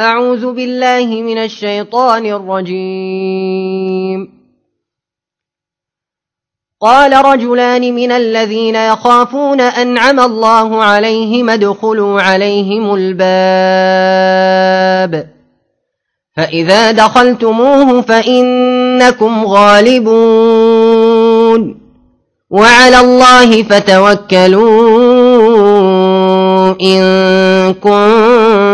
أعوذ بالله من الشيطان الرجيم. قال رجلان من الذين يخافون أنعم الله عليهم ادخلوا عليهم الباب. فإذا دخلتموه فإنكم غالبون. وعلى الله فتوكلوا إن كنتم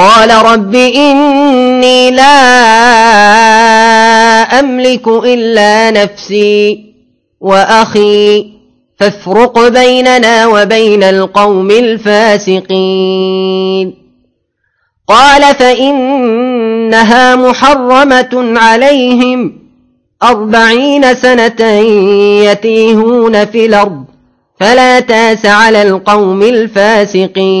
قال رب إني لا أملك إلا نفسي وأخي فافرق بيننا وبين القوم الفاسقين. قال فإنها محرمة عليهم أربعين سنة يتيهون في الأرض فلا تاس على القوم الفاسقين.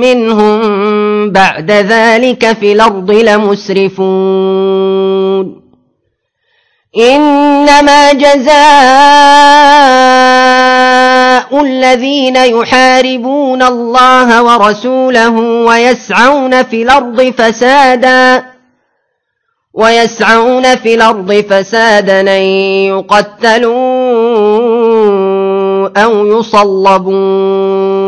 منهم بعد ذلك في الأرض لمسرفون. إنما جزاء الذين يحاربون الله ورسوله ويسعون في الأرض فسادا ويسعون في الأرض فسادا أن يقتلوا أو يصلبوا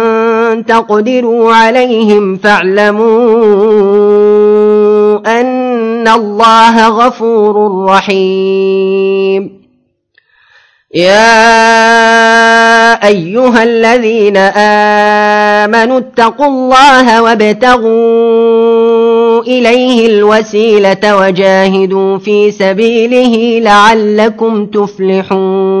تقدروا عليهم فاعلموا أن الله غفور رحيم. يا أيها الذين آمنوا اتقوا الله وابتغوا إليه الوسيلة وجاهدوا في سبيله لعلكم تفلحون.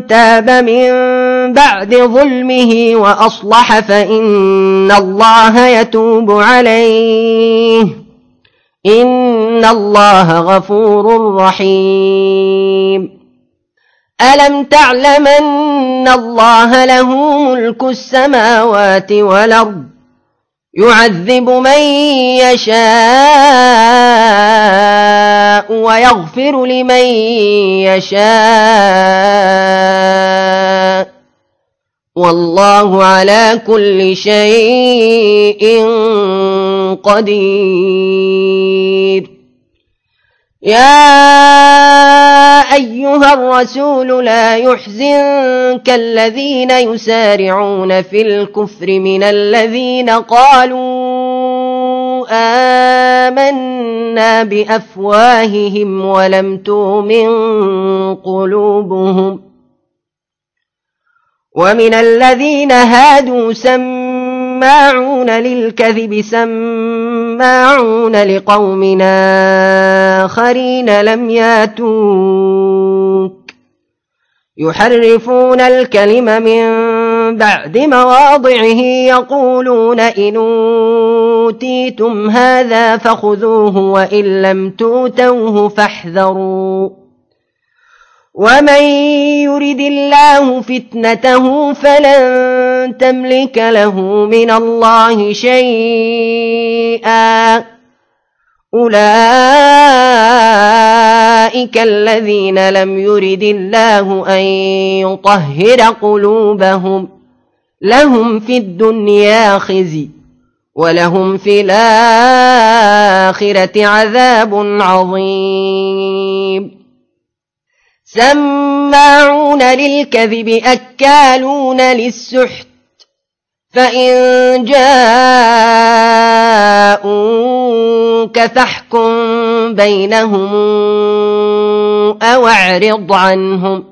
تاب من بعد ظلمه وأصلح فإن الله يتوب عليه. إن الله غفور رحيم. ألم تعلم أن الله له ملك السماوات والأرض؟ يعذب من يشاء. ويغفر لمن يشاء. والله على كل شيء قدير. يا أيها الرسول لا يحزنك الذين يسارعون في الكفر من الذين قالوا آمنا. بأفواههم ولم تؤمن قلوبهم ومن الذين هادوا سماعون للكذب سماعون لقوم آخرين لم ياتوك يحرفون الكلم من بعد مواضعه يقولون إن أوتيتم هذا فخذوه وإن لم توتوه فاحذروا. ومن يرد الله فتنته فلن تملك له من الله شيئا. أولئك الذين لم يرد الله أن يطهر قلوبهم لهم في الدنيا خزي. ولهم في الآخرة عذاب عظيم. سماعون للكذب أكالون للسحت فإن جاءوك فاحكم بينهم أو أعرض عنهم.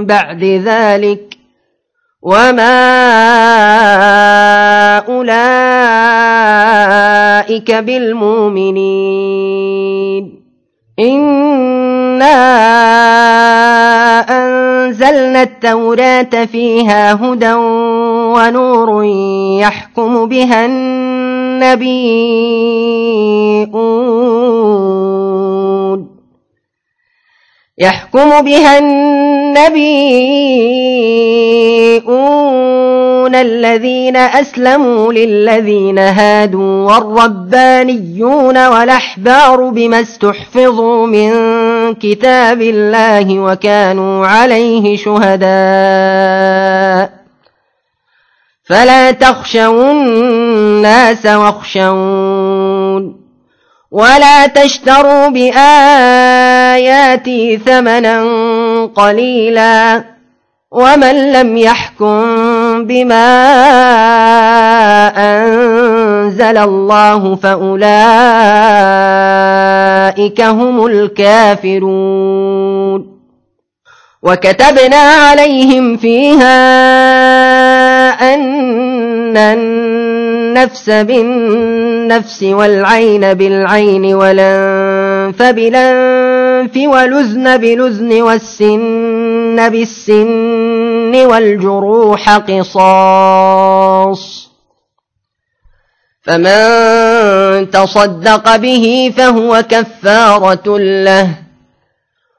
بعد ذلك وما أولئك بالمؤمنين. إنا أنزلنا التوراة فيها هدى ونور يحكم بها النبيون. يحكم بها النبيون الذين أسلموا للذين هادوا والربانيون والأحبار بما استحفظوا من كتاب الله وكانوا عليه شهداء. فلا تخشوا الناس واخشون. ولا تشتروا بآياتي ثمنا قليلا ومن لم يحكم بما أنزل الله فأولئك هم الكافرون وكتبنا عليهم فيها أن النفس بالنفس والعين بالعين والأنف بالأنف ولزن بلزن والسن بالسن والجروح قصاص فمن تصدق به فهو كفارة له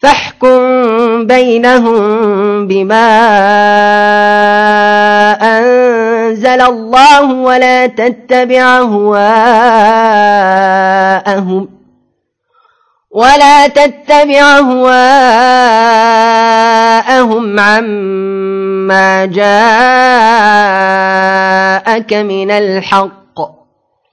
فاحكم بينهم بما أنزل الله ولا تتبع هواءهم ولا تتبع هواءهم عما جاءك من الحق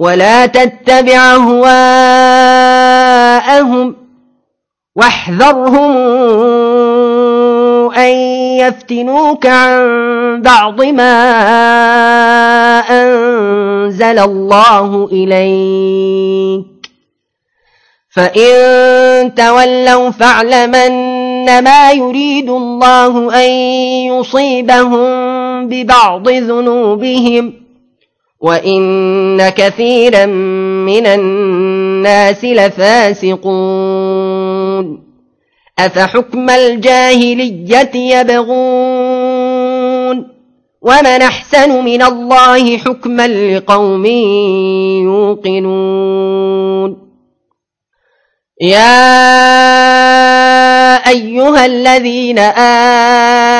ولا تتبع هواءهم واحذرهم أن يفتنوك عن بعض ما أنزل الله إليك. فإن تولوا فاعلمن ما يريد الله أن يصيبهم ببعض ذنوبهم وإن كثيرا من الناس لفاسقون أفحكم الجاهلية يبغون ومن أحسن من الله حكما لقوم يوقنون يا أيها الذين آمنوا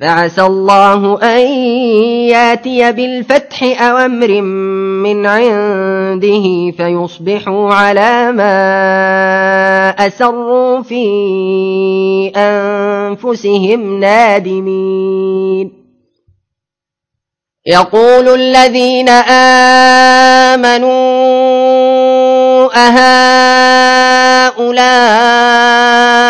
فعسى الله أن ياتي بالفتح أو أمر من عنده فيصبحوا على ما أسروا في أنفسهم نادمين. يقول الذين آمنوا أهؤلاء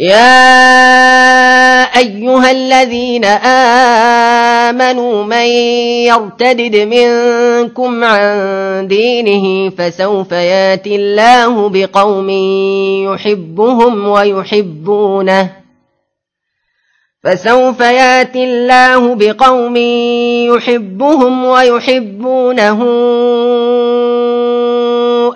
يا أيها الذين آمنوا من يرتدد منكم عن دينه فسوف ياتي الله بقوم يحبهم ويحبونه فسوف ياتي الله بقوم يحبهم ويحبونه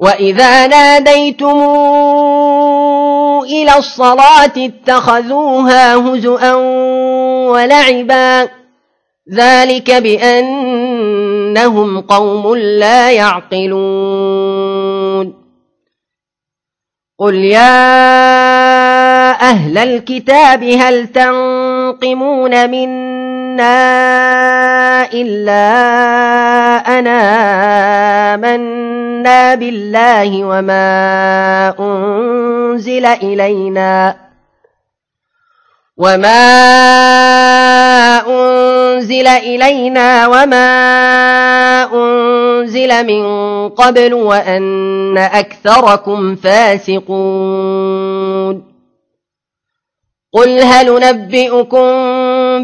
وإذا ناديتم إلى الصلاة اتخذوها هزؤا ولعبا ذلك بأنهم قوم لا يعقلون قل يا أهل الكتاب هل تنقمون منا إلا أنا آمنا بالله وما أنزل إلينا وما أنزل إلينا وما أنزل من قبل وأن أكثركم فاسقون قل هل نبئكم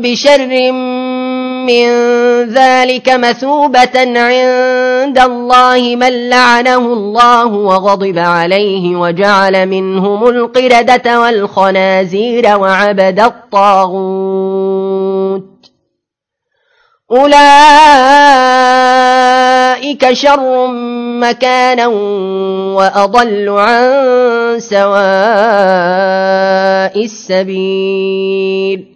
بشر من ذلك مثوبة عند الله من لعنه الله وغضب عليه وجعل منهم القردة والخنازير وعبد الطاغوت. أولئك شر مكانا وأضل عن سواء السبيل.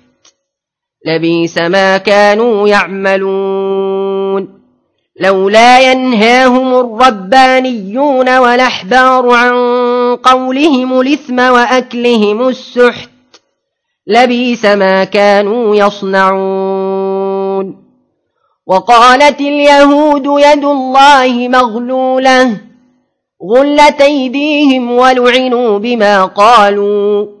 لبيس ما كانوا يعملون. لولا ينهاهم الربانيون والأحبار عن قولهم الإثم وأكلهم السحت لبيس ما كانوا يصنعون. وقالت اليهود يد الله مغلولة غلت أيديهم ولعنوا بما قالوا.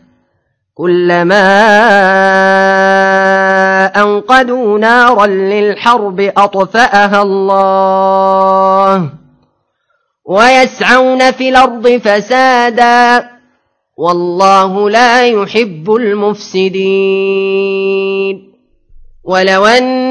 كلما أنقدوا نارا للحرب أطفأها الله. ويسعون في الأرض فسادا. والله لا يحب المفسدين. ولو أن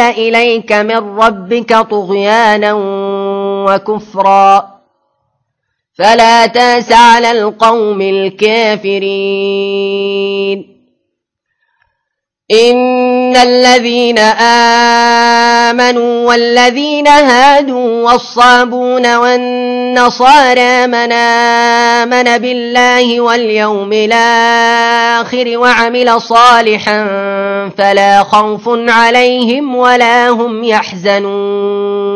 إليك من ربك طغيانا وكفرا. فلا تأس على القوم الكافرين. إن الذين آمنوا والذين هادوا والصابون والنصارى من آمن بالله واليوم الآخر وعمل صالحا فلا خوف عليهم ولا هم يحزنون.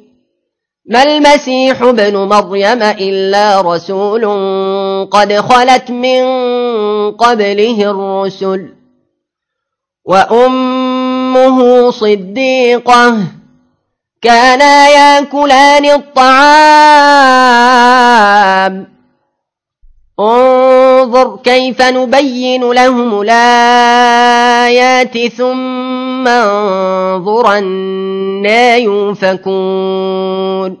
ما المسيح ابن مريم إلا رسول قد خلت من قبله الرسل وأمه صديقة كانا يأكلان الطعام. انظر كيف نبين لهم الآيات ثم انظر أنا ينفكون.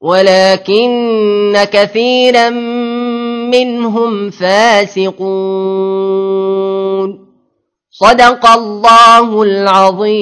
ولكن كثيرا منهم فاسقون. صدق الله العظيم.